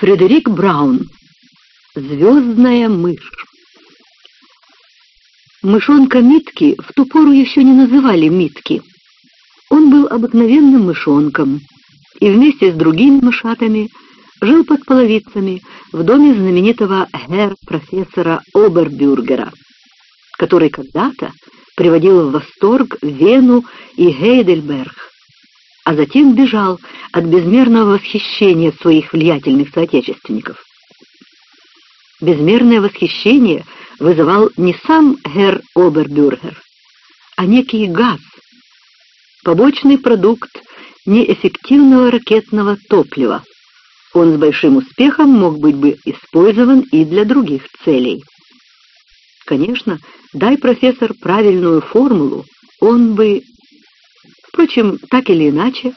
Фредерик Браун. Звездная мышь. Мышонка Митки в ту пору еще не называли Митки. Он был обыкновенным мышонком и вместе с другими мышатами жил под половицами в доме знаменитого гер-профессора Обербюргера, который когда-то приводил в восторг Вену и Гейдельберг, а затем бежал от безмерного восхищения своих влиятельных соотечественников. Безмерное восхищение вызывал не сам Герр Обербюргер, а некий газ, побочный продукт неэффективного ракетного топлива. Он с большим успехом мог быть бы использован и для других целей. Конечно, дай профессор правильную формулу, он бы... Впрочем, так или иначе,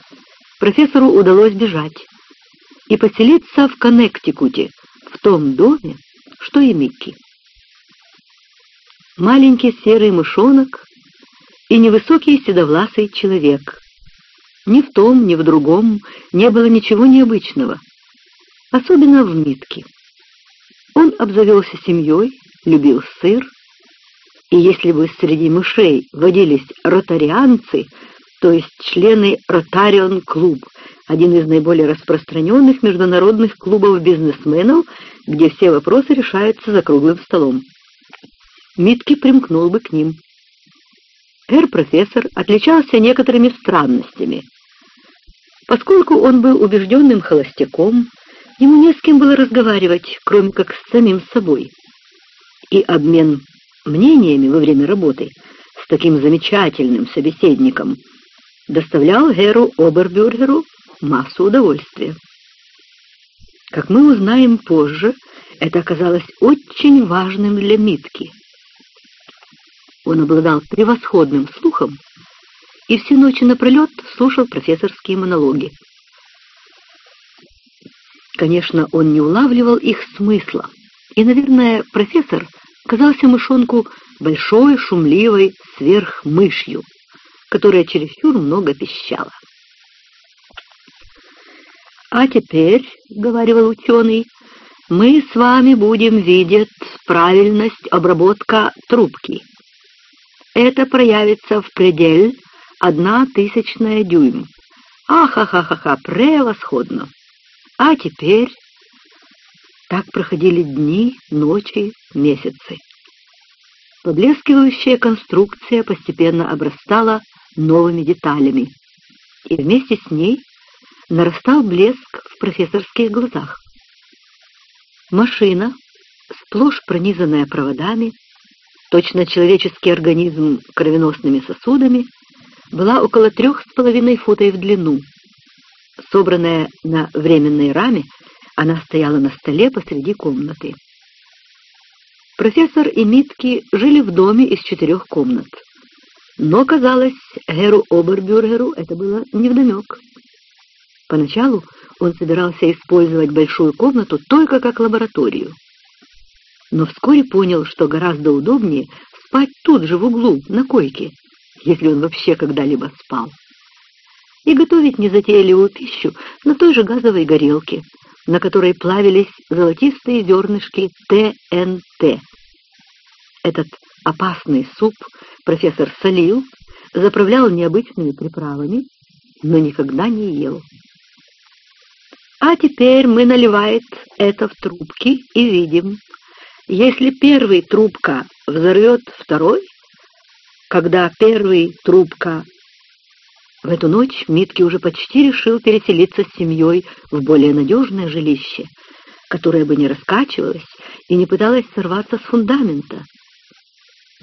профессору удалось бежать и поселиться в Коннектикуте, в том доме, что и Микки. Маленький серый мышонок и невысокий седовласый человек. Ни в том, ни в другом не было ничего необычного, особенно в Митке. Он обзавелся семьей, любил сыр, и если бы среди мышей водились ротарианцы, то есть члены Ротарион-клуб, один из наиболее распространенных международных клубов бизнесменов, где все вопросы решаются за круглым столом. Митки примкнул бы к ним. Эр-профессор отличался некоторыми странностями. Поскольку он был убежденным холостяком, ему не с кем было разговаривать, кроме как с самим собой и обмен мнениями во время работы с таким замечательным собеседником доставлял Геру Обербюргеру массу удовольствия. Как мы узнаем позже, это оказалось очень важным для Митки. Он обладал превосходным слухом и всю ночь напролет слушал профессорские монологи. Конечно, он не улавливал их смысла, и, наверное, профессор казался мышонку большой, шумливой сверхмышью, которая чересчур много пищала. «А теперь, — говорил ученый, — мы с вами будем видеть правильность обработка трубки. Это проявится в предель одна тысячная дюйм. Ахахахаха, превосходно! А теперь так проходили дни, ночи, месяцы. Поблескивающая конструкция постепенно обрастала новыми деталями, и вместе с ней нарастал блеск в профессорских глазах. Машина, сплошь пронизанная проводами, точно человеческий организм кровеносными сосудами, была около трех с половиной футов в длину. Собранная на временной раме, она стояла на столе посреди комнаты. Профессор и Митки жили в доме из четырех комнат. Но, казалось, Геру Обербюргеру это было невдомек. Поначалу он собирался использовать большую комнату только как лабораторию. Но вскоре понял, что гораздо удобнее спать тут же в углу, на койке, если он вообще когда-либо спал. И готовить незатейливую пищу на той же газовой горелке, на которой плавились золотистые зернышки ТНТ. Этот опасный суп профессор солил, заправлял необычными приправами, но никогда не ел. А теперь мы наливает это в трубки и видим, если первый трубка взорвет второй, когда первый трубка в эту ночь Митки уже почти решил переселиться с семьей в более надежное жилище, которое бы не раскачивалось и не пыталось сорваться с фундамента.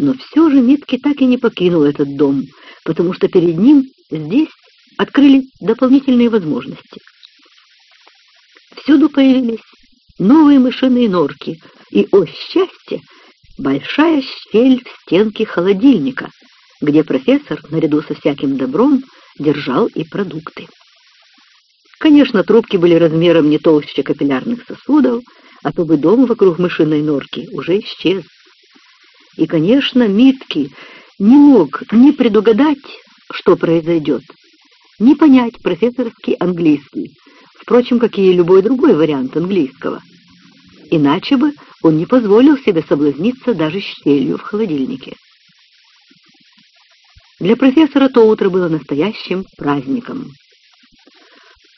Но все же Митки так и не покинул этот дом, потому что перед ним здесь открыли дополнительные возможности. Всюду появились новые мышиные норки, и, о счастье, большая щель в стенке холодильника, где профессор, наряду со всяким добром, держал и продукты. Конечно, трубки были размером не толще капиллярных сосудов, а то бы дом вокруг мышиной норки уже исчез. И, конечно, Митки не мог ни предугадать, что произойдет, ни понять профессорский английский, впрочем, как и любой другой вариант английского. Иначе бы он не позволил себе соблазниться даже щелью в холодильнике. Для профессора то утро было настоящим праздником.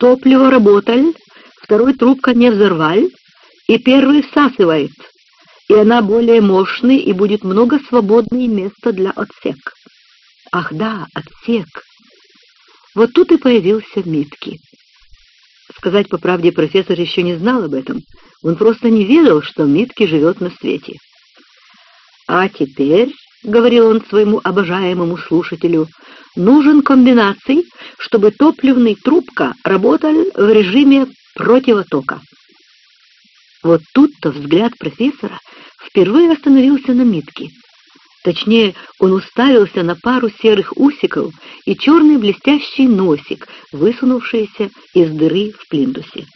Топливо работаль, второй трубка не взорваль, и первый всасывает, и она более мощный, и будет много свободное места для отсек. Ах да, отсек. Вот тут и появился Митки. Сказать по правде, профессор еще не знал об этом. Он просто не ведал, что Митки живет на свете. А теперь — говорил он своему обожаемому слушателю, — нужен комбинаций, чтобы топливный трубка работал в режиме противотока. Вот тут-то взгляд профессора впервые остановился на Митке. Точнее, он уставился на пару серых усиков и черный блестящий носик, высунувшийся из дыры в плинтусе.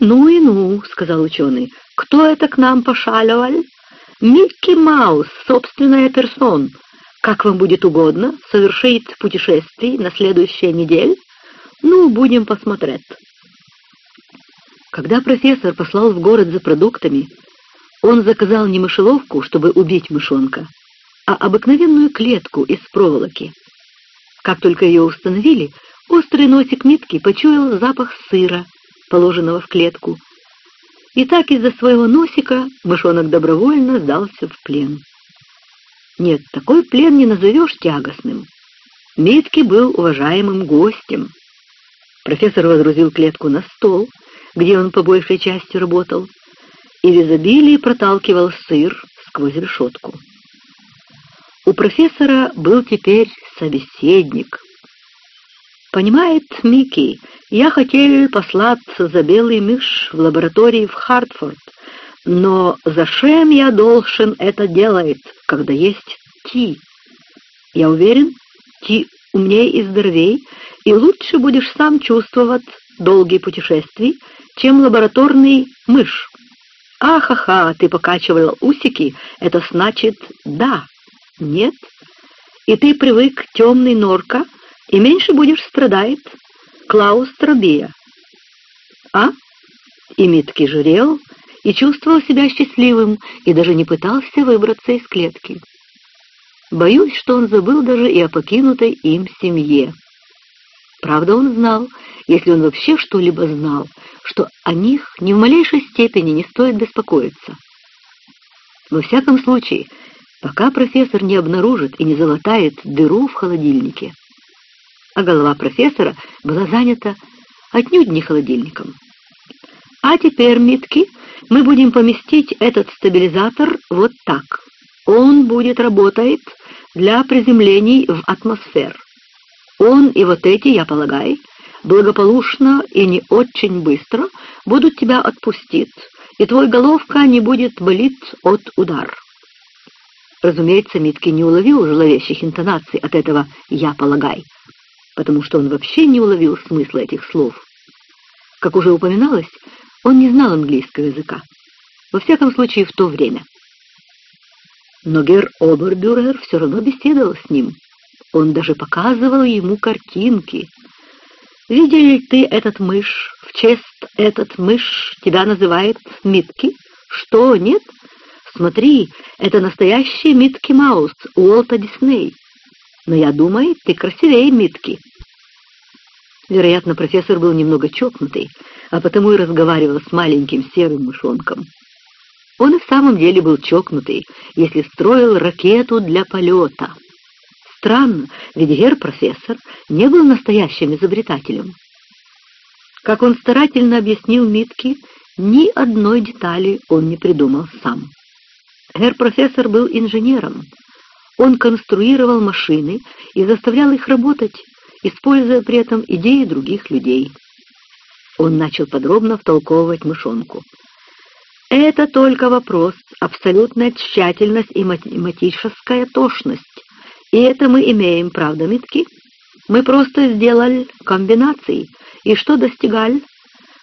«Ну и ну», — сказал ученый, — «кто это к нам пошаливал?» Микки Маус, собственная персон. Как вам будет угодно совершить путешествие на следующей неделе? Ну, будем посмотреть. Когда профессор послал в город за продуктами, он заказал не мышеловку, чтобы убить мышонка, а обыкновенную клетку из проволоки. Как только ее установили, острый носик Митки почуял запах сыра, положенного в клетку, и так из-за своего носика мышонок добровольно сдался в плен. Нет, такой плен не назовешь тягостным. Митки был уважаемым гостем. Профессор водрузил клетку на стол, где он по большей части работал, и в изобилии проталкивал сыр сквозь решетку. У профессора был теперь собеседник. «Понимает, Микки, я хотел послаться за белый мышь в лаборатории в Хартфорд, но зачем я должен это делать, когда есть Ти? Я уверен, Ти умнее и здоровей, и лучше будешь сам чувствовать долгие путешествия, чем лабораторный мышь. Ахаха, ты покачивал усики, это значит «да», «нет». И ты привык темный норка, и меньше будешь страдать, клаустробия. А? И Митки журел и чувствовал себя счастливым, и даже не пытался выбраться из клетки. Боюсь, что он забыл даже и о покинутой им семье. Правда, он знал, если он вообще что-либо знал, что о них ни в малейшей степени не стоит беспокоиться. Во всяком случае, пока профессор не обнаружит и не залатает дыру в холодильнике, а голова профессора была занята отнюдь не холодильником. А теперь, Митки, мы будем поместить этот стабилизатор вот так. Он будет работать для приземлений в атмосфер. Он и вот эти, я полагаю, благополучно и не очень быстро будут тебя отпустить, и твой головка не будет болеть от удар. Разумеется, Митки не уловил зловещих интонаций от этого «я полагай», потому что он вообще не уловил смысла этих слов. Как уже упоминалось, он не знал английского языка, во всяком случае в то время. Но Гер Обербюрер все равно беседовал с ним. Он даже показывал ему картинки. «Видел ли ты этот мышь? В честь этот мышь тебя называет Митки? Что, нет? Смотри, это настоящий Митки Маус Уолта Дисней но я думаю, ты красивее Митки». Вероятно, профессор был немного чокнутый, а потому и разговаривал с маленьким серым мышонком. Он и в самом деле был чокнутый, если строил ракету для полета. Странно, ведь гер-профессор не был настоящим изобретателем. Как он старательно объяснил Митке, ни одной детали он не придумал сам. Гер-профессор был инженером, он конструировал машины и заставлял их работать, используя при этом идеи других людей. Он начал подробно втолковывать мышонку. Это только вопрос, абсолютная тщательность и математическая тошность. И это мы имеем, правда, Митки? Мы просто сделали комбинации. И что достигали?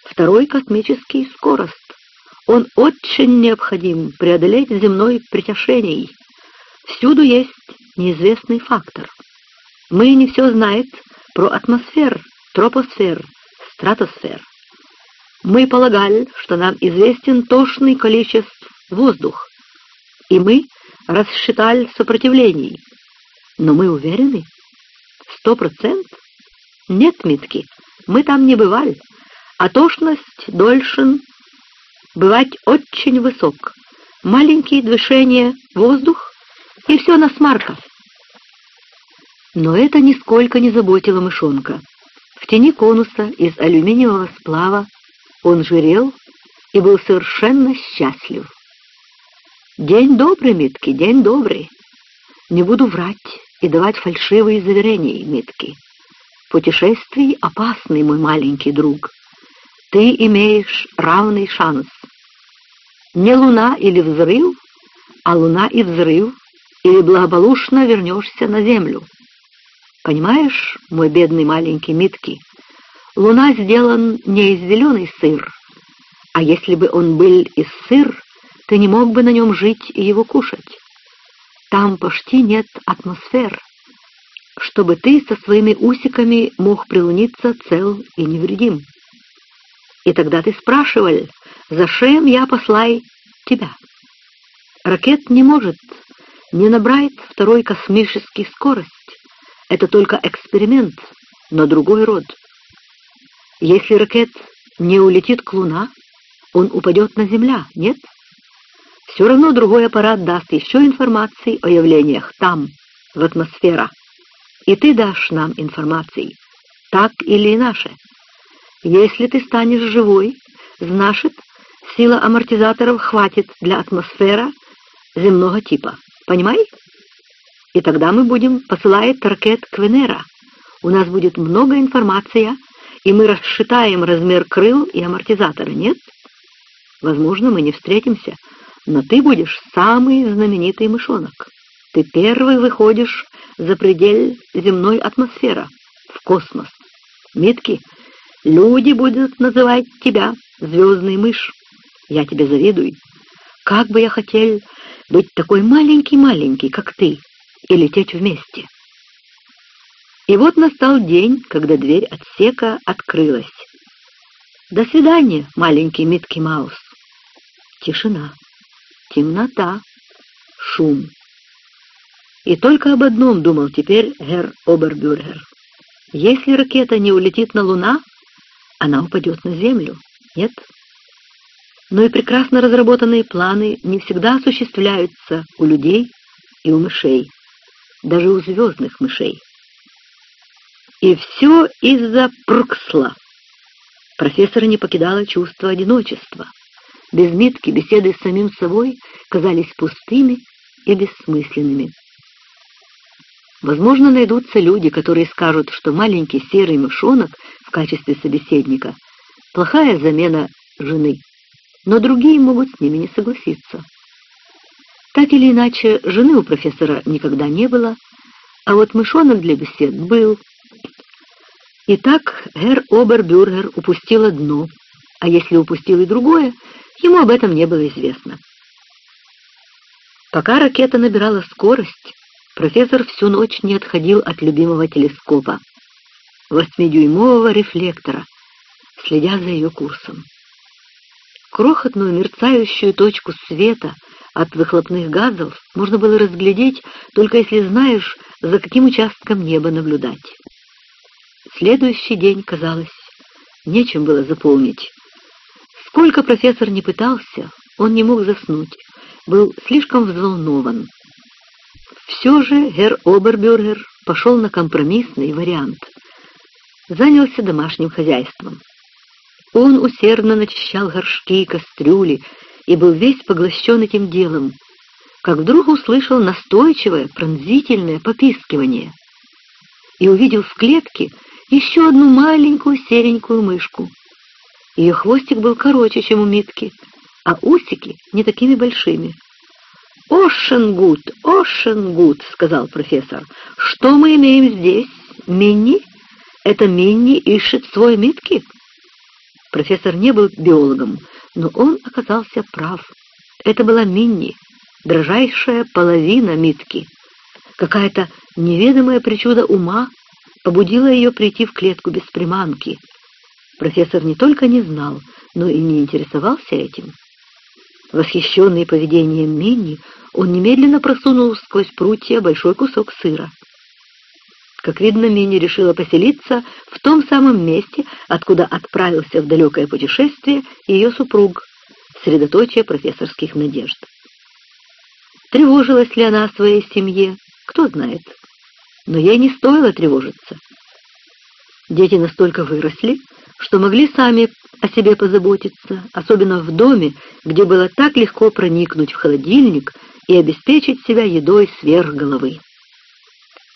Второй космический скорость. Он очень необходим преодолеть земной притяжений. Всюду есть неизвестный фактор. Мы не все знаем про атмосфер, тропосфер, стратосфер. Мы полагали, что нам известен точный количество воздух, и мы рассчитали сопротивлений. Но мы уверены? Сто процент? Нет, Митки, мы там не бывали, а точность должен бывать очень высок. Маленькие движения, воздух, и все на смарка. Но это нисколько не заботило мышонка. В тени конуса из алюминиевого сплава он жирел и был совершенно счастлив. День добрый, Митки, день добрый. Не буду врать и давать фальшивые заверения, Митки. Путешествий опасный, мой маленький друг. Ты имеешь равный шанс. Не луна или взрыв, а луна и взрыв, или благополучно вернешься на землю. Понимаешь, мой бедный маленький Митки, луна сделан не из зеленый сыр, а если бы он был из сыр, ты не мог бы на нем жить и его кушать. Там почти нет атмосфер, чтобы ты со своими усиками мог прилуниться цел и невредим. И тогда ты спрашивал, зачем я послай тебя? Ракет не может не набрать второй космический скорость. Это только эксперимент, но другой род. Если ракет не улетит к Луна, он упадет на Земля, нет? Все равно другой аппарат даст еще информации о явлениях там, в атмосфера. И ты дашь нам информации, так или иначе. Если ты станешь живой, значит, сила амортизаторов хватит для атмосфера земного типа. Понимай? И тогда мы будем посылать ракет к Венера. У нас будет много информации, и мы расшитаем размер крыл и амортизатора, нет? Возможно, мы не встретимся, но ты будешь самый знаменитый мышонок. Ты первый выходишь за предель земной атмосферы, в космос. Митки, люди будут называть тебя звездный мышь. Я тебе завидую. Как бы я хотел быть такой маленький-маленький, как ты, и лететь вместе. И вот настал день, когда дверь отсека открылась. «До свидания, маленький Митки Маус». Тишина, темнота, шум. И только об одном думал теперь Герр Обербюргер. Если ракета не улетит на Луна, она упадет на Землю, нет? Но и прекрасно разработанные планы не всегда осуществляются у людей и у мышей, даже у звездных мышей. И все из-за Прксла. Профессора не покидало чувство одиночества. Без Митки беседы с самим собой казались пустыми и бессмысленными. Возможно, найдутся люди, которые скажут, что маленький серый мышонок в качестве собеседника — плохая замена жены, но другие могут с ними не согласиться. Так или иначе, жены у профессора никогда не было, а вот мышонок для бесед был. Итак, Герр Обербюргер упустил одно, а если упустил и другое, ему об этом не было известно. Пока ракета набирала скорость, профессор всю ночь не отходил от любимого телескопа, восьмидюймового рефлектора, следя за ее курсом. Крохотную мерцающую точку света от выхлопных газов можно было разглядеть, только если знаешь, за каким участком неба наблюдать. Следующий день, казалось, нечем было заполнить. Сколько профессор не пытался, он не мог заснуть, был слишком взволнован. Все же Герр Обербюргер пошел на компромиссный вариант. Занялся домашним хозяйством. Он усердно начищал горшки и кастрюли и был весь поглощен этим делом, как вдруг услышал настойчивое, пронзительное попискивание и увидел в клетке еще одну маленькую серенькую мышку. Ее хвостик был короче, чем у Митки, а усики не такими большими. «Ошенгут, Ошенгут», — сказал профессор. «Что мы имеем здесь? Минни? Это Минни ищет свой Митки?» Профессор не был биологом, но он оказался прав. Это была Минни, дрожайшая половина Митки. Какая-то неведомая причуда ума побудила ее прийти в клетку без приманки. Профессор не только не знал, но и не интересовался этим. Восхищенный поведением Минни, он немедленно просунул сквозь прутья большой кусок сыра. Как видно, Минни решила поселиться в том самом месте, откуда отправился в далекое путешествие ее супруг, средоточие профессорских надежд. Тревожилась ли она о своей семье, кто знает. Но ей не стоило тревожиться. Дети настолько выросли, что могли сами о себе позаботиться, особенно в доме, где было так легко проникнуть в холодильник и обеспечить себя едой сверх головы.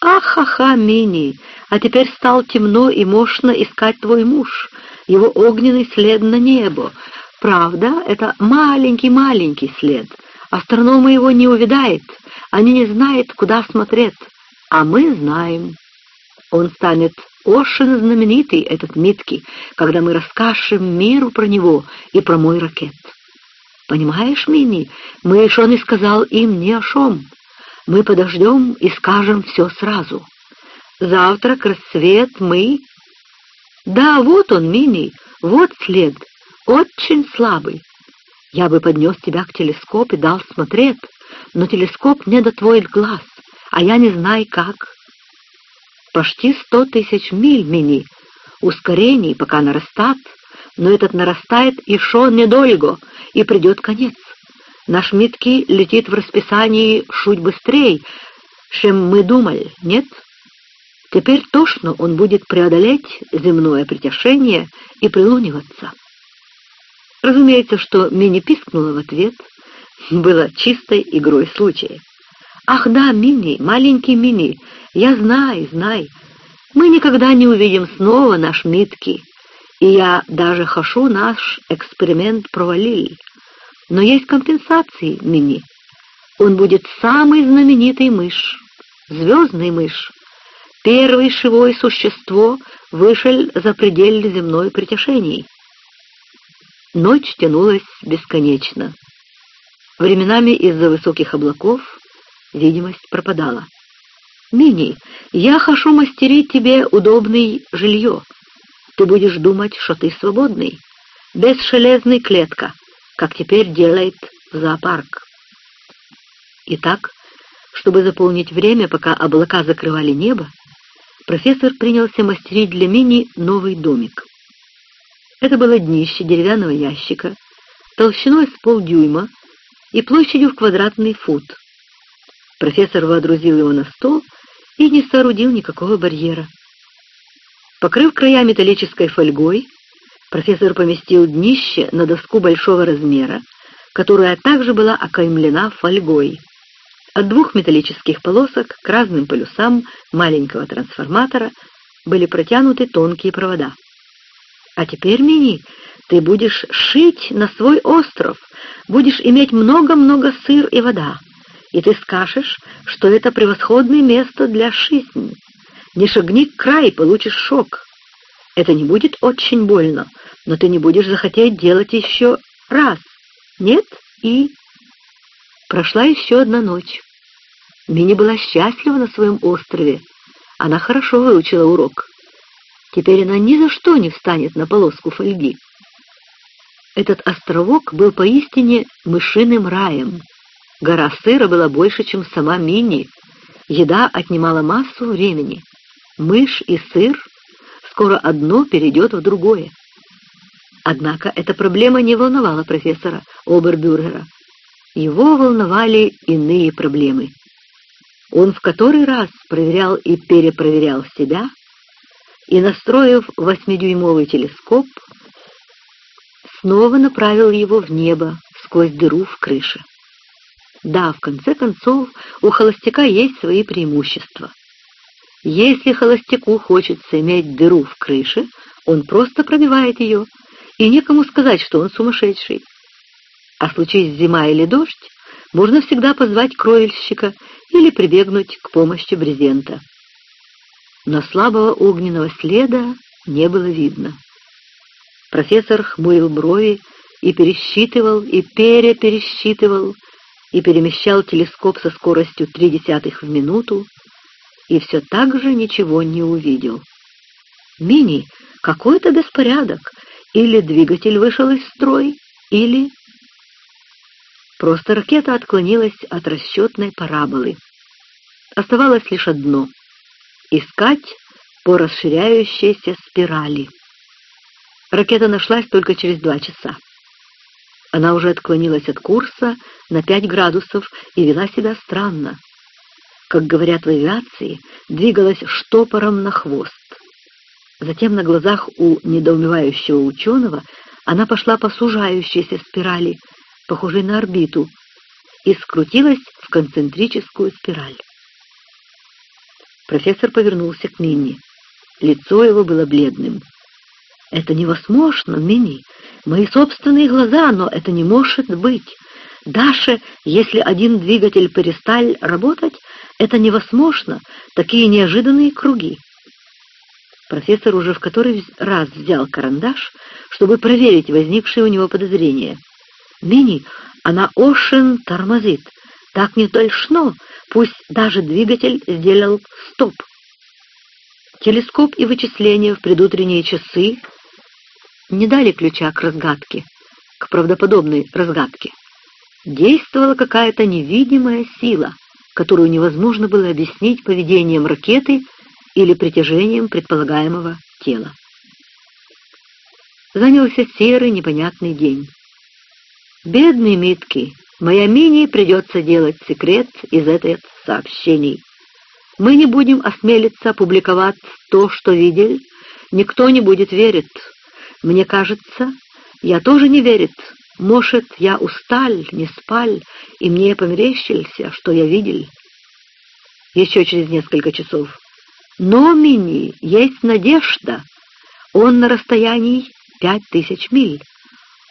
«Ах-ха-ха, Мини, а теперь стал темно и мощно искать твой муж, его огненный след на небо. Правда, это маленький-маленький след. Астрономы его не увидают, они не знают, куда смотреть, а мы знаем. Он станет очень знаменитый, этот Митки, когда мы расскажем миру про него и про мой ракет. Понимаешь, Мини, мы еще не сказал им ни о чем. Мы подождем и скажем все сразу. Завтра к рассвет мы... Да, вот он, Мини, вот след, очень слабый. Я бы поднес тебя к телескопу и дал смотреть, но телескоп не до твоих глаз, а я не знаю как. Почти сто тысяч миль мини, ускорений пока нарастат, но этот нарастает еще недолго, и придет конец. Наш Митки летит в расписании чуть быстрее, чем мы думали, нет? Теперь точно он будет преодолеть земное притяжение и прилуниваться. Разумеется, что Мини пискнула в ответ, было чистой игрой случая. «Ах да, Мини, маленький Мини, я знаю, знаю. Мы никогда не увидим снова наш Митки, и я даже хочу наш эксперимент провалил. Но есть компенсации, Мини. Он будет самый знаменитый мышь, звездный мышь. Первое живое существо вышел за пределы земной притяжений. Ночь тянулась бесконечно. Временами из-за высоких облаков видимость пропадала. «Мини, я хочу мастерить тебе удобное жилье. Ты будешь думать, что ты свободный, без железной клетка, как теперь делает зоопарк. Итак, чтобы заполнить время, пока облака закрывали небо, профессор принялся мастерить для Мини новый домик. Это было днище деревянного ящика, толщиной с полдюйма и площадью в квадратный фут. Профессор водрузил его на стол и не соорудил никакого барьера. Покрыв края металлической фольгой, Профессор поместил днище на доску большого размера, которая также была окаймлена фольгой. От двух металлических полосок к разным полюсам маленького трансформатора были протянуты тонкие провода. «А теперь, Мини, ты будешь шить на свой остров, будешь иметь много-много сыр и вода, и ты скажешь, что это превосходное место для жизни. Не шагни к край, получишь шок. Это не будет очень больно, но ты не будешь захотеть делать еще раз. Нет? И... Прошла еще одна ночь. Мини была счастлива на своем острове. Она хорошо выучила урок. Теперь она ни за что не встанет на полоску фольги. Этот островок был поистине мышиным раем. Гора сыра была больше, чем сама Мини. Еда отнимала массу времени. Мышь и сыр скоро одно перейдет в другое. Однако эта проблема не волновала профессора Обербюргера. Его волновали иные проблемы. Он в который раз проверял и перепроверял себя, и, настроив восьмидюймовый телескоп, снова направил его в небо сквозь дыру в крыше. Да, в конце концов, у холостяка есть свои преимущества. Если холостяку хочется иметь дыру в крыше, он просто пробивает ее и некому сказать, что он сумасшедший. А случись зима или дождь, можно всегда позвать кровельщика или прибегнуть к помощи брезента. Но слабого огненного следа не было видно. Профессор хмурил брови и пересчитывал, и перепересчитывал, и перемещал телескоп со скоростью три десятых в минуту, и все так же ничего не увидел. «Мини, какой-то беспорядок. Или двигатель вышел из строя, или... Просто ракета отклонилась от расчетной параболы. Оставалось лишь одно — искать по расширяющейся спирали. Ракета нашлась только через два часа. Она уже отклонилась от курса на пять градусов и вела себя странно. Как говорят в авиации, двигалась штопором на хвост. Затем на глазах у недоумевающего ученого она пошла по сужающейся спирали, похожей на орбиту, и скрутилась в концентрическую спираль. Профессор повернулся к Минни. Лицо его было бледным. «Это невозможно, Минни. Мои собственные глаза, но это не может быть. Даже если один двигатель перестал работать, это невозможно. Такие неожиданные круги». Профессор уже в который раз взял карандаш, чтобы проверить возникшие у него подозрения. «Мини, она очень тормозит. Так не должно, пусть даже двигатель сделал стоп». Телескоп и вычисления в предутренние часы не дали ключа к разгадке, к правдоподобной разгадке. Действовала какая-то невидимая сила, которую невозможно было объяснить поведением ракеты или притяжением предполагаемого тела. Занялся серый непонятный день. «Бедный Митки, моя мини придется делать секрет из этих сообщений. Мы не будем осмелиться опубликовать то, что видели, никто не будет верить, мне кажется, я тоже не верит. Может, я усталь, не спаль, и мне померещился, что я видел. Еще через несколько часов. Но, Мини, есть надежда. Он на расстоянии пять тысяч миль.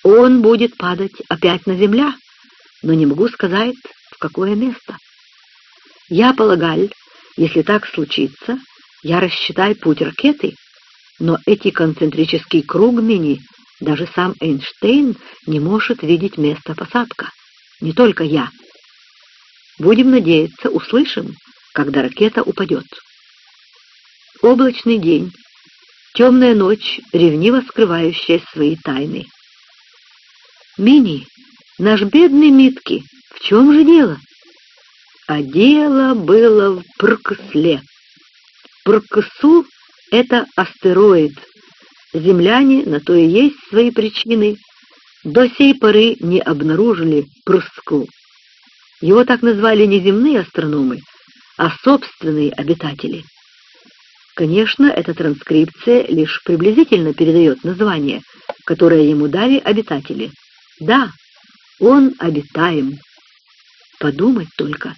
Он будет падать опять на земля, но не могу сказать, в какое место. Я полагал, если так случится, я рассчитаю путь ракеты, но эти концентрический круг мини даже сам Эйнштейн не может видеть место посадка. Не только я. Будем надеяться, услышим, когда ракета упадет. Облачный день, темная ночь, ревниво скрывающая свои тайны. Мини, наш бедный Митки, в чем же дело? А дело было в Прксле. Прксу это астероид. Земляне на то и есть свои причины. До сей поры не обнаружили Пруску. Его так назвали не земные астрономы, а собственные обитатели. Конечно, эта транскрипция лишь приблизительно передает название, которое ему дали обитатели. Да, он обитаем. Подумать только.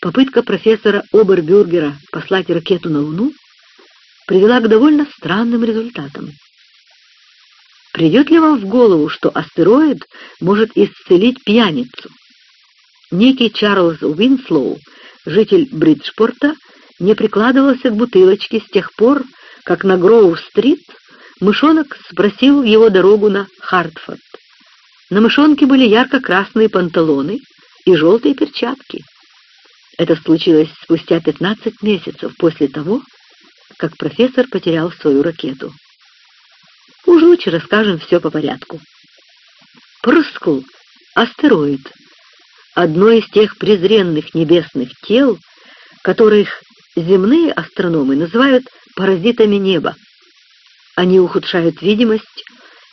Попытка профессора Обербюргера послать ракету на Луну привела к довольно странным результатам. Придет ли вам в голову, что астероид может исцелить пьяницу? Некий Чарльз Уинслоу, житель Бриджпорта, не прикладывался к бутылочке с тех пор, как на Гроу-стрит мышонок спросил его дорогу на Хартфорд. На мышонке были ярко-красные панталоны и желтые перчатки. Это случилось спустя 15 месяцев после того, как профессор потерял свою ракету. Уж лучше расскажем все по порядку. Прскул — астероид, одно из тех презренных небесных тел, которых земные астрономы называют паразитами неба. Они ухудшают видимость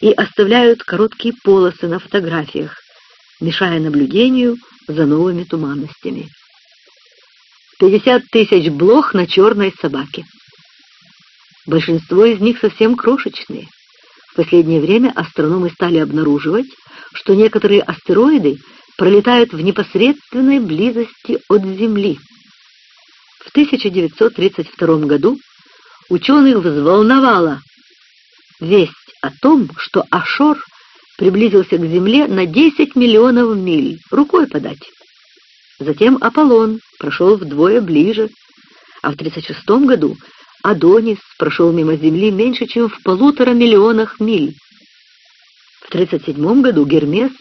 и оставляют короткие полосы на фотографиях, мешая наблюдению за новыми туманностями. 50 тысяч блох на черной собаке. Большинство из них совсем крошечные. В последнее время астрономы стали обнаруживать, что некоторые астероиды пролетают в непосредственной близости от Земли. В 1932 году ученых взволновала весть о том, что Ашор приблизился к Земле на 10 миллионов миль, рукой подать. Затем Аполлон прошел вдвое ближе, а в 1936 году Адонис прошел мимо Земли меньше, чем в полутора миллионах миль. В 37 году Гермес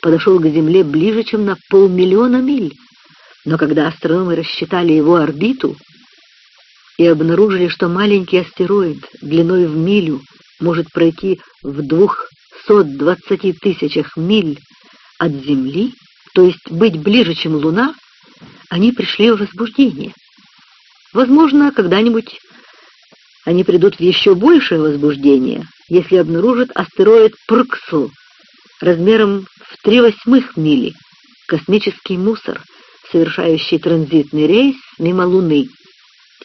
подошел к Земле ближе, чем на полмиллиона миль. Но когда астрономы рассчитали его орбиту, и обнаружили, что маленький астероид длиной в милю может пройти в 220 тысячах миль от Земли, то есть быть ближе, чем Луна, они пришли в возбуждение. Возможно, когда-нибудь они придут в еще большее возбуждение, если обнаружат астероид Прксл размером в три восьмых мили, космический мусор, совершающий транзитный рейс мимо Луны,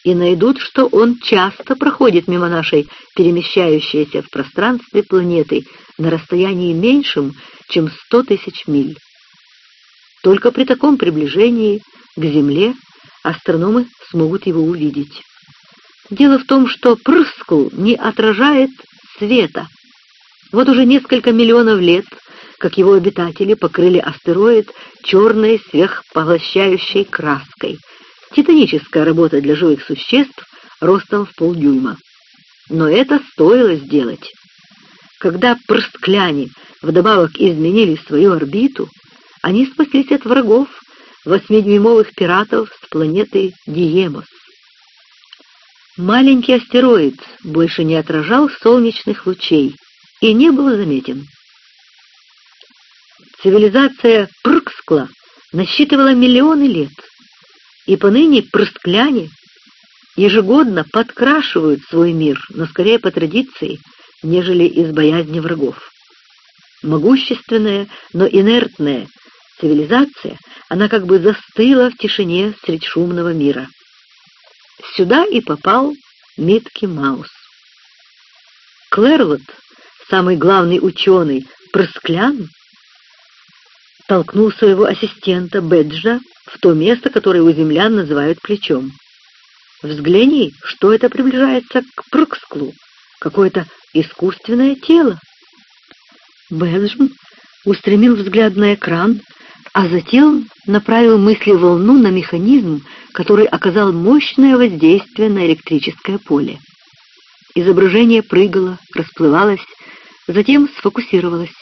и найдут, что он часто проходит мимо нашей перемещающейся в пространстве планеты на расстоянии меньшем, чем сто тысяч миль. Только при таком приближении к Земле астрономы смогут его увидеть. Дело в том, что прыскл не отражает света. Вот уже несколько миллионов лет, как его обитатели покрыли астероид черной сверхпоглощающей краской. Титаническая работа для живых существ ростом в полдюйма. Но это стоило сделать. Когда прсткляне вдобавок изменили свою орбиту, они спаслись от врагов, восьмидюймовых пиратов с планеты Диемос. Маленький астероид больше не отражал солнечных лучей и не был заметен. Цивилизация Пркскла насчитывала миллионы лет, и поныне прсткляне ежегодно подкрашивают свой мир, но скорее по традиции, нежели из боязни врагов. Могущественная, но инертная цивилизация, она как бы застыла в тишине средь шумного мира. Сюда и попал Митки Маус. Клэрвуд, самый главный ученый, Просклян, толкнул своего ассистента Беджа в то место, которое у землян называют плечом. Взгляни, что это приближается к Проксклу, какое-то искусственное тело. Беджм устремил взгляд на экран, а затем направил мысли волну на механизм, который оказал мощное воздействие на электрическое поле. Изображение прыгало, расплывалось, затем сфокусировалось.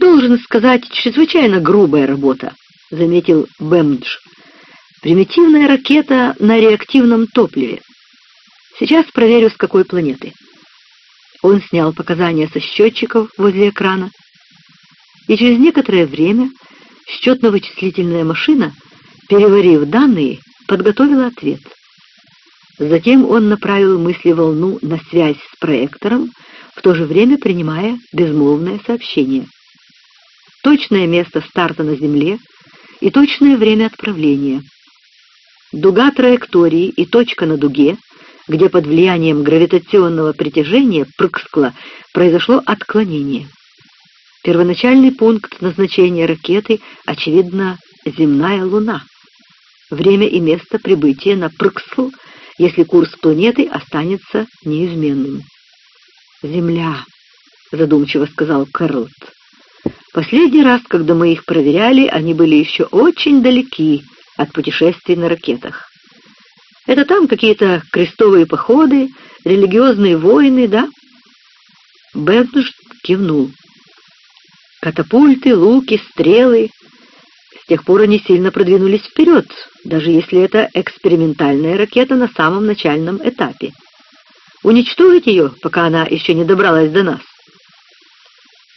«Должен сказать, чрезвычайно грубая работа», — заметил Бэмдж. «Примитивная ракета на реактивном топливе. Сейчас проверю, с какой планеты». Он снял показания со счетчиков возле экрана, и через некоторое время счетно-вычислительная машина, переварив данные, подготовила ответ. Затем он направил мысли-волну на связь с проектором, в то же время принимая безмолвное сообщение. Точное место старта на Земле и точное время отправления. Дуга траектории и точка на дуге, где под влиянием гравитационного притяжения Пркскла произошло отклонение. Первоначальный пункт назначения ракеты, очевидно, земная Луна. Время и место прибытия на Прксл, если курс планеты останется неизменным. «Земля», — задумчиво сказал Кэрлот. «Последний раз, когда мы их проверяли, они были еще очень далеки от путешествий на ракетах. Это там какие-то крестовые походы, религиозные войны, да?» Бенж кивнул. Катапульты, луки, стрелы. С тех пор они сильно продвинулись вперед, даже если это экспериментальная ракета на самом начальном этапе. Уничтожить ее, пока она еще не добралась до нас.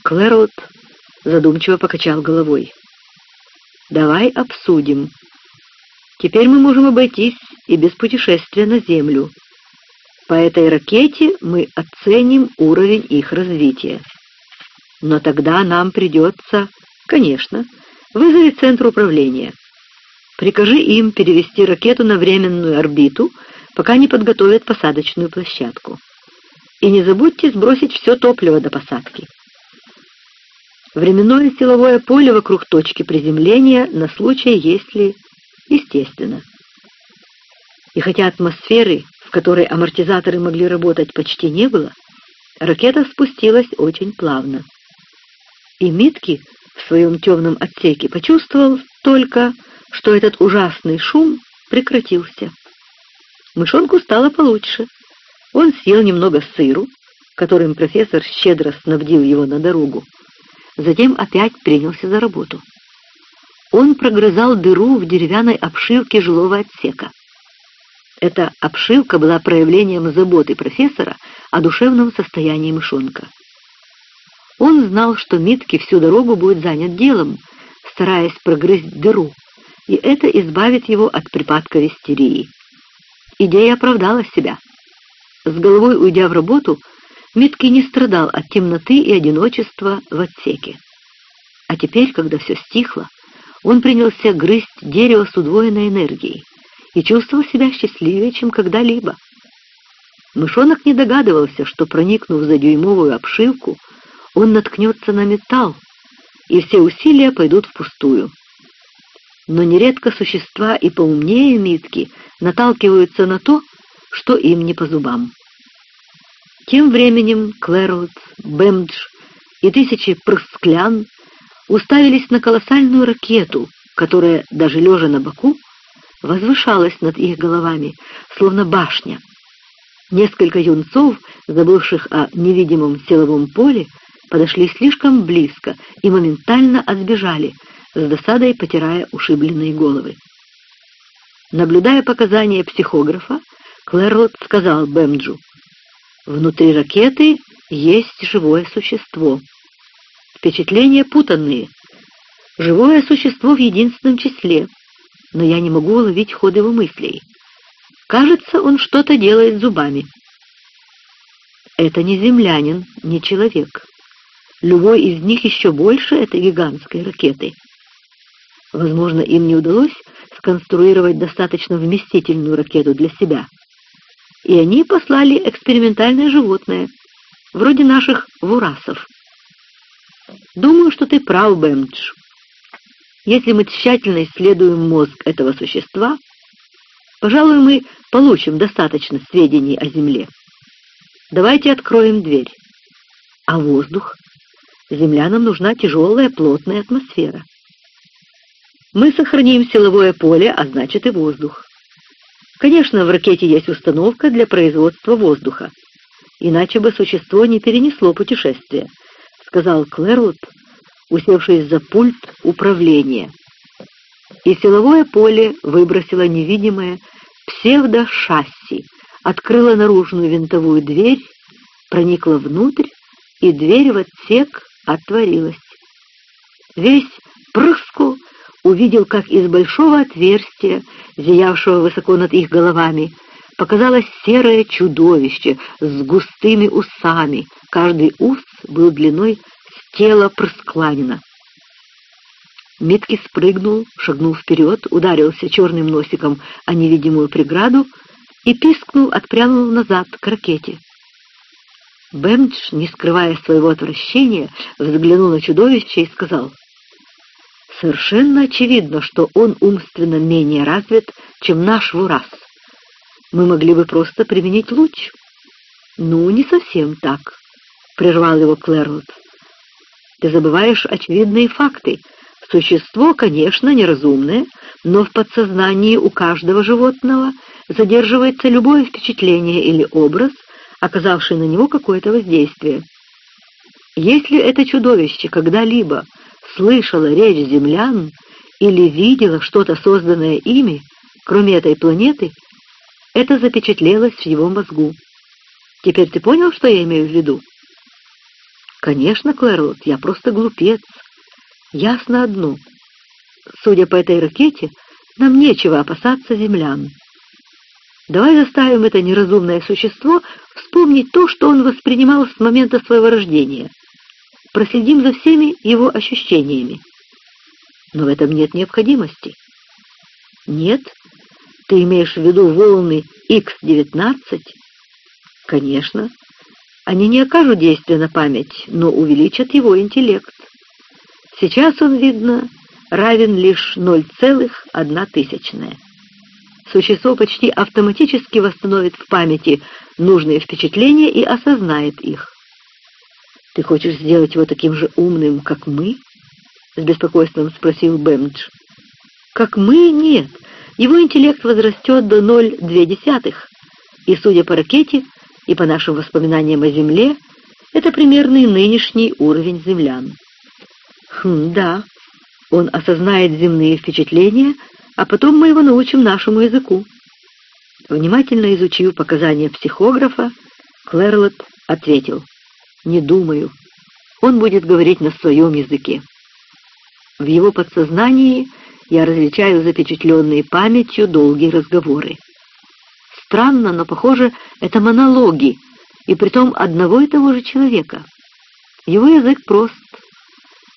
Клэрот задумчиво покачал головой. «Давай обсудим. Теперь мы можем обойтись и без путешествия на Землю. По этой ракете мы оценим уровень их развития. Но тогда нам придется, конечно, вызови центр управления. Прикажи им перевести ракету на временную орбиту, пока не подготовят посадочную площадку. И не забудьте сбросить все топливо до посадки. Временное силовое поле вокруг точки приземления на случай, если... естественно. И хотя атмосферы, в которой амортизаторы могли работать, почти не было, ракета спустилась очень плавно и Митки в своем темном отсеке почувствовал только, что этот ужасный шум прекратился. Мышонку стало получше. Он съел немного сыру, которым профессор щедро снабдил его на дорогу. Затем опять принялся за работу. Он прогрызал дыру в деревянной обшивке жилого отсека. Эта обшивка была проявлением заботы профессора о душевном состоянии мышонка. Он знал, что Митки всю дорогу будет занят делом, стараясь прогрызть дыру, и это избавит его от припадка истерии. Идея оправдала себя. С головой уйдя в работу, Митки не страдал от темноты и одиночества в отсеке. А теперь, когда все стихло, он принялся грызть дерево с удвоенной энергией и чувствовал себя счастливее, чем когда-либо. Мышонок не догадывался, что, проникнув за дюймовую обшивку, он наткнется на металл, и все усилия пойдут впустую. Но нередко существа и поумнее Митки наталкиваются на то, что им не по зубам. Тем временем Клэролдс, Бэмдж и тысячи прысклян уставились на колоссальную ракету, которая, даже лежа на боку, возвышалась над их головами, словно башня. Несколько юнцов, забывших о невидимом силовом поле, подошли слишком близко и моментально отбежали, с досадой потирая ушибленные головы. Наблюдая показания психографа, Клэрлот сказал Бэмджу, «Внутри ракеты есть живое существо. Впечатления путанные. Живое существо в единственном числе, но я не могу уловить ход его мыслей. Кажется, он что-то делает зубами. Это не землянин, не человек. Любой из них еще больше этой гигантской ракеты. Возможно, им не удалось сконструировать достаточно вместительную ракету для себя. И они послали экспериментальное животное, вроде наших вурасов. Думаю, что ты прав, Бэмдж. Если мы тщательно исследуем мозг этого существа, пожалуй, мы получим достаточно сведений о Земле. Давайте откроем дверь. А воздух? Земля нам нужна тяжелая, плотная атмосфера. Мы сохраним силовое поле, а значит и воздух. Конечно, в ракете есть установка для производства воздуха, иначе бы существо не перенесло путешествие, сказал Клэрвуд, усевшись за пульт управления. И силовое поле выбросило невидимое псевдо-шасси, открыло наружную винтовую дверь, проникло внутрь, и дверь в отсек отворилась. Весь прыску увидел, как из большого отверстия, зиявшего высоко над их головами, показалось серое чудовище с густыми усами. Каждый ус был длиной с тела проскланина. Митки спрыгнул, шагнул вперед, ударился черным носиком о невидимую преграду и пискнул, отпрянул назад к ракете. Бэмдж, не скрывая своего отвращения, взглянул на чудовище и сказал, «Совершенно очевидно, что он умственно менее развит, чем наш Вурас. Мы могли бы просто применить луч». «Ну, не совсем так», — прервал его Клэрлот. «Ты забываешь очевидные факты. Существо, конечно, неразумное, но в подсознании у каждого животного задерживается любое впечатление или образ, оказавший на него какое-то воздействие. Если это чудовище когда-либо слышало речь землян или видело что-то созданное ими, кроме этой планеты, это запечатлелось в его мозгу. Теперь ты понял, что я имею в виду? Конечно, Клэрот, я просто глупец. Ясно одно. Судя по этой ракете, нам нечего опасаться землян. Давай заставим это неразумное существо вспомнить то, что он воспринимал с момента своего рождения. Проследим за всеми его ощущениями. Но в этом нет необходимости. Нет? Ты имеешь в виду волны X-19? Конечно. Они не окажут действия на память, но увеличат его интеллект. Сейчас он, видно, равен лишь 0,1 тысячная существо почти автоматически восстановит в памяти нужные впечатления и осознает их. «Ты хочешь сделать его таким же умным, как мы?» — с беспокойством спросил Бэмдж. «Как мы? Нет. Его интеллект возрастет до 0,2, и, судя по ракете и по нашим воспоминаниям о Земле, это примерный нынешний уровень землян». «Хм, да. Он осознает земные впечатления — а потом мы его научим нашему языку. Внимательно изучив показания психографа, Клэрлот ответил, «Не думаю. Он будет говорить на своем языке». В его подсознании я различаю запечатленные памятью долгие разговоры. Странно, но, похоже, это монологи, и притом одного и того же человека. Его язык прост.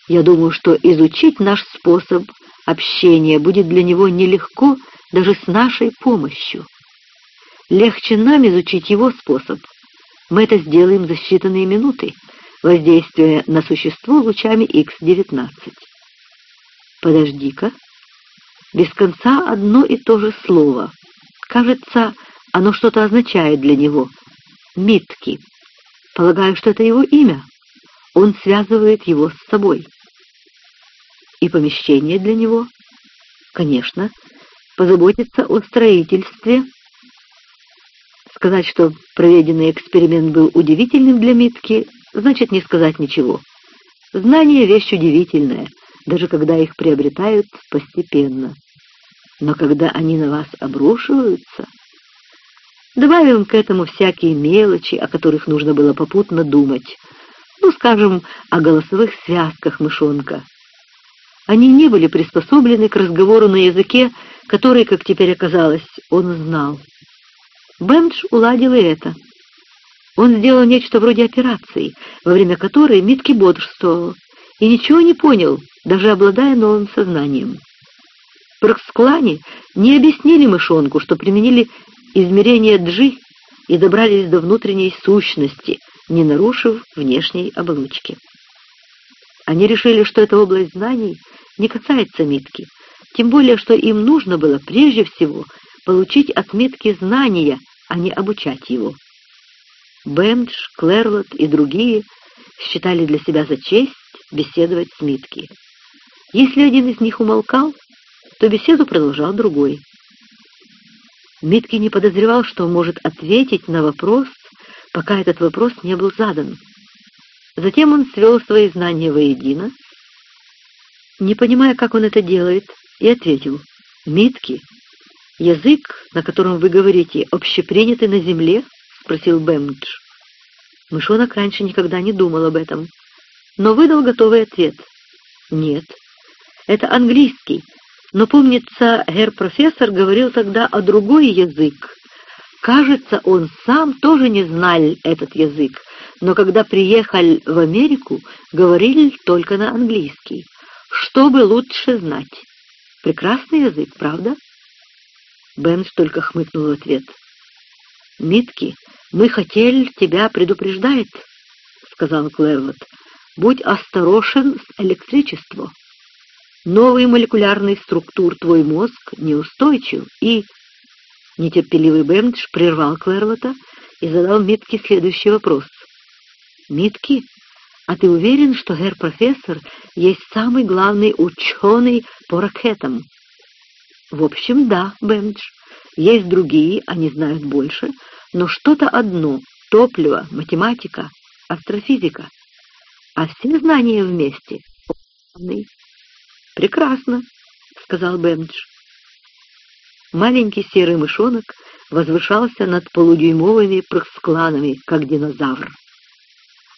Я думаю, что изучить наш способ общения будет для него нелегко даже с нашей помощью. Легче нам изучить его способ. Мы это сделаем за считанные минуты, воздействуя на существо лучами Х-19. Подожди-ка. Без конца одно и то же слово. Кажется, оно что-то означает для него. Митки. Полагаю, что это его имя. Он связывает его с собой. И помещение для него? Конечно, позаботиться о строительстве Сказать, что проведенный эксперимент был удивительным для Митки, значит не сказать ничего. Знание — вещь удивительная, даже когда их приобретают постепенно. Но когда они на вас обрушиваются... Добавим к этому всякие мелочи, о которых нужно было попутно думать. Ну, скажем, о голосовых связках мышонка. Они не были приспособлены к разговору на языке, который, как теперь оказалось, он знал. Бендж уладил и это. Он сделал нечто вроде операции, во время которой Митки бодрствовал и ничего не понял, даже обладая новым сознанием. В Роксклане не объяснили мышонку, что применили измерение джи и добрались до внутренней сущности, не нарушив внешней оболочки. Они решили, что эта область знаний не касается Митки, тем более, что им нужно было прежде всего получить от Митки знания, а не обучать его. Бэмдж, Клэрлот и другие считали для себя за честь беседовать с Митки. Если один из них умолкал, то беседу продолжал другой. Митки не подозревал, что может ответить на вопрос, пока этот вопрос не был задан. Затем он свел свои знания воедино, не понимая, как он это делает, и ответил, «Митки, язык, на котором вы говорите, общепринятый на земле?» — спросил Бэмдж. Мышонок раньше никогда не думал об этом, но выдал готовый ответ. «Нет, это английский, но, помнится, гер-профессор говорил тогда о другой язык. Кажется, он сам тоже не знал этот язык, но когда приехал в Америку, говорили только на английский. Чтобы лучше знать. Прекрасный язык, правда? Бенс только хмыкнул в ответ. «Митки, мы хотели тебя предупреждать», — сказал Клэрлот. «Будь осторожен с электричеством. Новый молекулярный структур твой мозг неустойчив и...» Нетерпеливый Бэмдж прервал Клэрлота и задал Митке следующий вопрос. «Митки, а ты уверен, что гер-профессор есть самый главный ученый по ракетам?» «В общем, да, Бэмдж. Есть другие, они знают больше, но что-то одно — топливо, математика, астрофизика. А все знания вместе — «Прекрасно», — сказал Бэмдж. Маленький серый мышонок возвышался над полудюймовыми прокскланами, как динозавр.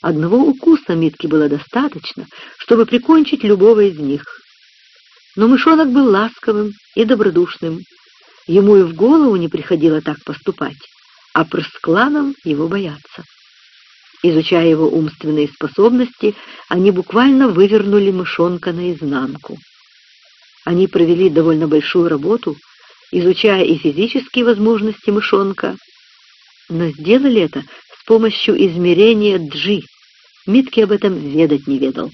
Одного укуса Митки было достаточно, чтобы прикончить любого из них. Но мышонок был ласковым и добродушным. Ему и в голову не приходило так поступать, а прыскланам его бояться. Изучая его умственные способности, они буквально вывернули мышонка наизнанку. Они провели довольно большую работу, изучая и физические возможности мышонка, но сделали это с помощью измерения джи, Митки об этом ведать не ведал.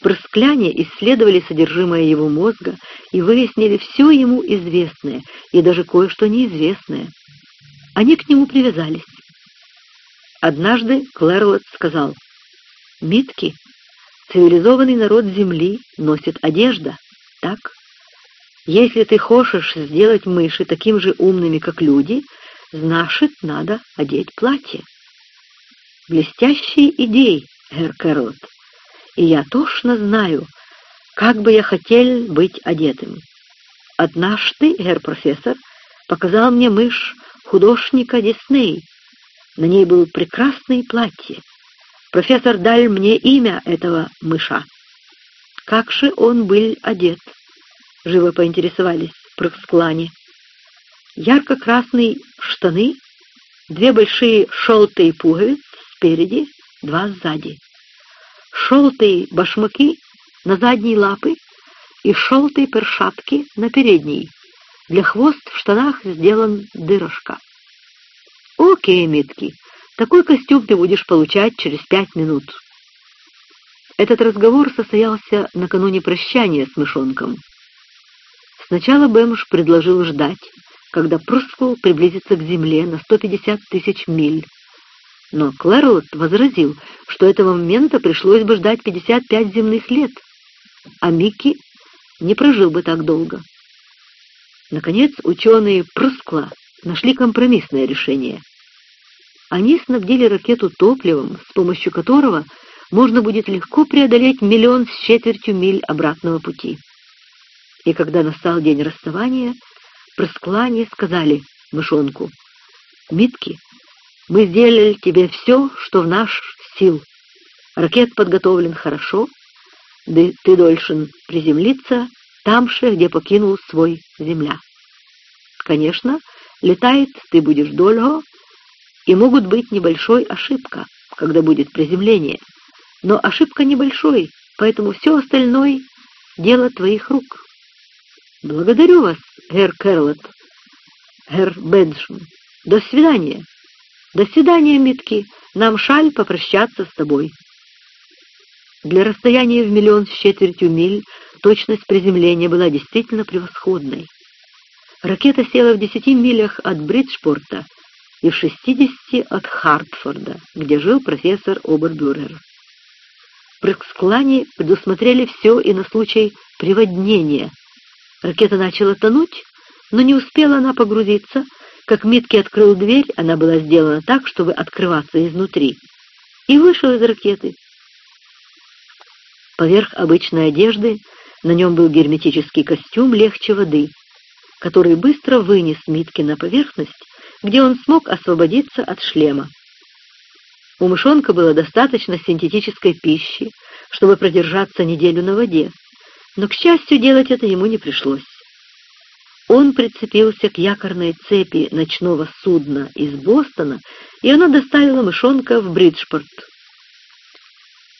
Прыскляне исследовали содержимое его мозга и выяснили все ему известное и даже кое-что неизвестное. Они к нему привязались. Однажды Клэрлот сказал, «Митки, цивилизованный народ Земли носит одежда, так? Если ты хочешь сделать мыши таким же умными, как люди, значит, надо одеть платье». Блестящие идеи, Герр Кэрлот, и я тошно знаю, как бы я хотел быть одетым. Однажды, герр профессор, показал мне мышь художника Дисней. На ней было прекрасное платье. Профессор дал мне имя этого мыша. Как же он был одет? Живо поинтересовались в. Ярко-красные штаны, две большие желтые пуговицы спереди, два сзади. Желтые башмаки на задние лапы и желтые першатки на передние. Для хвост в штанах сделан дырочка. Окей, Митки, такой костюм ты будешь получать через пять минут. Этот разговор состоялся накануне прощания с мышонком. Сначала Бэмш предложил ждать, когда Прускул приблизится к Земле на 150 тысяч миль. Но Клэрлот возразил, что этого момента пришлось бы ждать 55 земных лет, а Микки не прожил бы так долго. Наконец, ученые Прускла нашли компромиссное решение. Они снабдили ракету топливом, с помощью которого можно будет легко преодолеть миллион с четвертью миль обратного пути. И когда настал день расставания, Просклане сказали мышонку, «Митки, мы сделали тебе все, что в наш сил. Ракет подготовлен хорошо, да ты должен приземлиться там же, где покинул свой земля. Конечно, летает ты будешь долго, и могут быть небольшой ошибка, когда будет приземление. Но ошибка небольшой, поэтому все остальное — дело твоих рук. Благодарю вас, Герр Кэрлот, Герр Беншм. До свидания. До свидания, Митки. Нам шаль попрощаться с тобой. Для расстояния в миллион с четвертью миль точность приземления была действительно превосходной. Ракета села в десяти милях от Бриджпорта и в шестидесяти от Хартфорда, где жил профессор Обербюрер. В Прексклане предусмотрели все и на случай приводнения. Ракета начала тонуть, но не успела она погрузиться, как Митки открыл дверь, она была сделана так, чтобы открываться изнутри, и вышел из ракеты. Поверх обычной одежды на нем был герметический костюм легче воды, который быстро вынес Митки на поверхность, где он смог освободиться от шлема. У мышонка было достаточно синтетической пищи, чтобы продержаться неделю на воде, но, к счастью, делать это ему не пришлось. Он прицепился к якорной цепи ночного судна из Бостона, и оно доставило мышонка в Бриджпорт.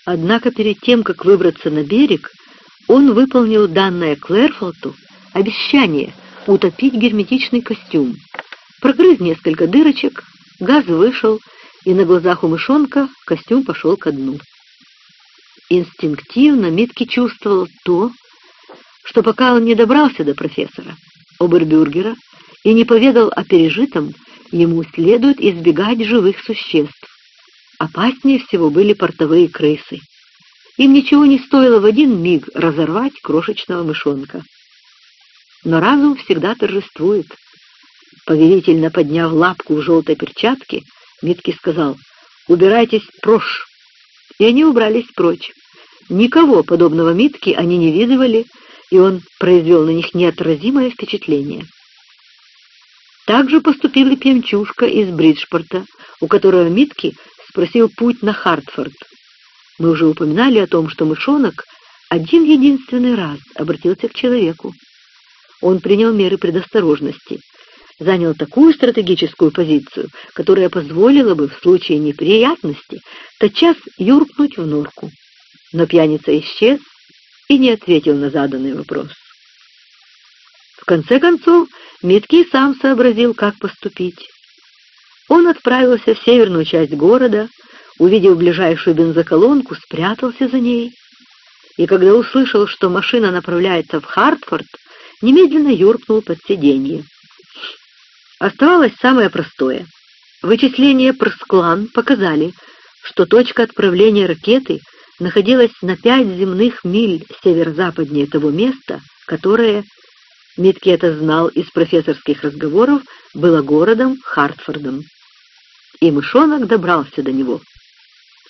Однако перед тем, как выбраться на берег, он выполнил данное Клэрфолту обещание утопить герметичный костюм. Прогрыз несколько дырочек, газ вышел, и на глазах у мышонка костюм пошел ко дну. Инстинктивно Митки чувствовал то, что пока он не добрался до профессора Обербюргера и не поведал о пережитом, ему следует избегать живых существ. Опаснее всего были портовые крысы. Им ничего не стоило в один миг разорвать крошечного мышонка. Но разум всегда торжествует. Повелительно подняв лапку в желтой перчатке, Митки сказал «Убирайтесь прочь!» И они убрались прочь. Никого подобного Митки они не видывали, и он произвел на них неотразимое впечатление. Так же поступил и пьянчушка из Бриджпорта, у которого Митки спросил путь на Хартфорд. Мы уже упоминали о том, что мышонок один единственный раз обратился к человеку. Он принял меры предосторожности, занял такую стратегическую позицию, которая позволила бы в случае неприятности тотчас юркнуть в норку. Но пьяница исчез и не ответил на заданный вопрос. В конце концов, Митки сам сообразил, как поступить. Он отправился в северную часть города, увидел ближайшую бензоколонку, спрятался за ней, и когда услышал, что машина направляется в Хартфорд, немедленно юркнул под сиденье. Оставалось самое простое. Вычисления Прсклан показали, что точка отправления ракеты находилась на пять земных миль северо-западнее того места, которое, Митки это знал из профессорских разговоров, было городом Хартфордом и мышонок добрался до него.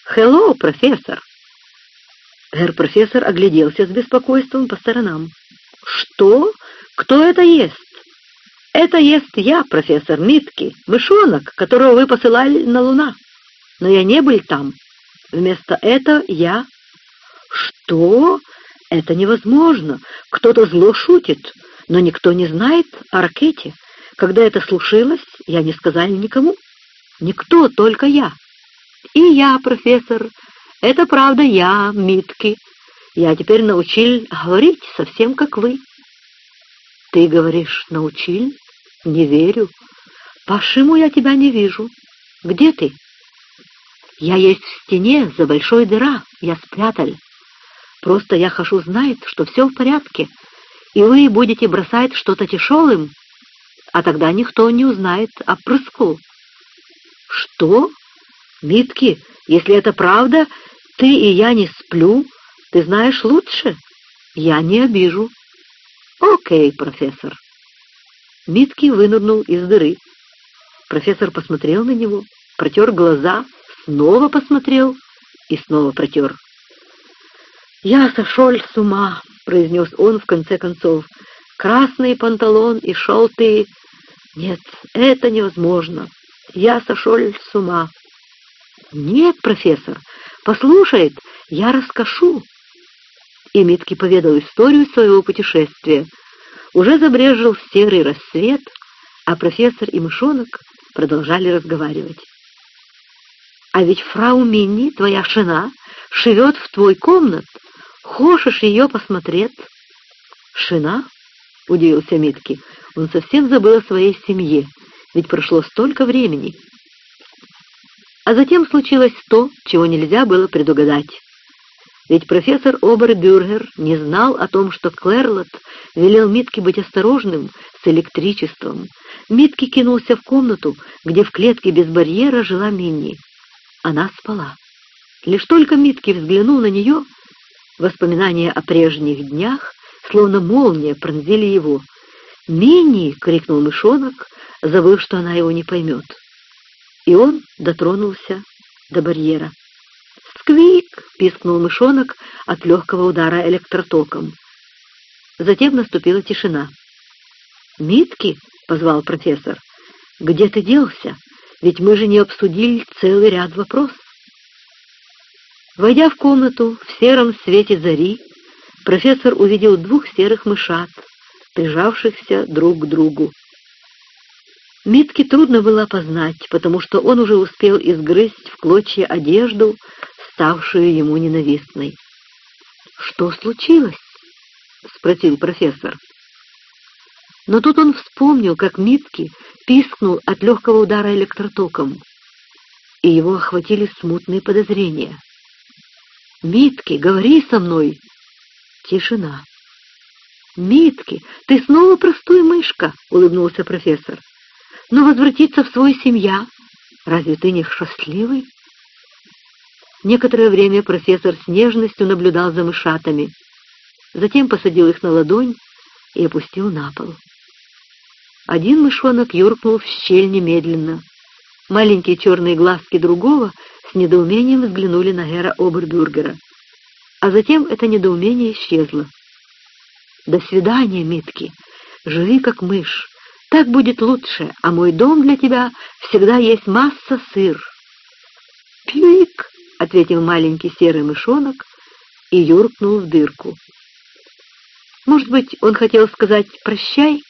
«Хелло, профессор!» Гер-профессор огляделся с беспокойством по сторонам. «Что? Кто это есть?» Это есть я, профессор Митки, мышонок, которого вы посылали на Луна. Но я не был там. Вместо этого я... Что? Это невозможно. Кто-то зло шутит, но никто не знает о ракете. Когда это случилось, я не сказал никому. Никто, только я. И я, профессор. Это правда я, Митки. Я теперь научил говорить совсем как вы. Ты говоришь, научил? Не верю. Почему я тебя не вижу? Где ты? Я есть в стене за большой дыра. Я спрятал. Просто я хожу знает, что все в порядке, и вы будете бросать что-то тяжелым, а тогда никто не узнает о прыску. Что? Митки, если это правда, ты и я не сплю, ты знаешь лучше. Я не обижу. Окей, профессор. Митки вынырнул из дыры. Профессор посмотрел на него, протер глаза, снова посмотрел и снова протер. «Я сошел с ума», — произнес он в конце концов. «Красный панталон и желтые... Нет, это невозможно. Я сошел с ума». «Нет, профессор, послушает, я расскажу». И Митки поведал историю своего путешествия — уже забрежил серый рассвет, а профессор и мышонок продолжали разговаривать. «А ведь фрау Минни, твоя жена, живет в твой комнат. Хочешь ее посмотреть?» «Шина?» — удивился Митки. Он совсем забыл о своей семье, ведь прошло столько времени. А затем случилось то, чего нельзя было предугадать. Ведь профессор Обербюргер не знал о том, что Клэрлот велел Митке быть осторожным с электричеством. Митки кинулся в комнату, где в клетке без барьера жила Минни. Она спала. Лишь только Митки взглянул на нее, воспоминания о прежних днях, словно молния, пронзили его. «Минни!» — крикнул мышонок, забыв, что она его не поймет. И он дотронулся до барьера. «Сквик!» — пискнул мышонок от легкого удара электротоком. Затем наступила тишина. «Митки!» — позвал профессор. «Где ты делся? Ведь мы же не обсудили целый ряд вопросов». Войдя в комнату в сером свете зари, профессор увидел двух серых мышат, прижавшихся друг к другу. Митке трудно было опознать, потому что он уже успел изгрызть в клочья одежду, ставшую ему ненавистной. «Что случилось?» — спросил профессор. Но тут он вспомнил, как Митки пискнул от легкого удара электротоком, и его охватили смутные подозрения. «Митки, говори со мной!» Тишина. «Митки, ты снова простой мышка!» — улыбнулся профессор. «Но возвратиться в свой семья, разве ты не счастливый?» Некоторое время профессор с нежностью наблюдал за мышатами, затем посадил их на ладонь и опустил на пол. Один мышонок юркнул в щель немедленно. Маленькие черные глазки другого с недоумением взглянули на Гера Обербюргера, а затем это недоумение исчезло. «До свидания, Митки! Живи как мышь! Так будет лучше, а мой дом для тебя всегда есть масса сыр!» «Пик!» — ответил маленький серый мышонок и юркнул в дырку. Может быть, он хотел сказать «прощай»,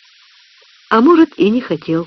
а может и не хотел.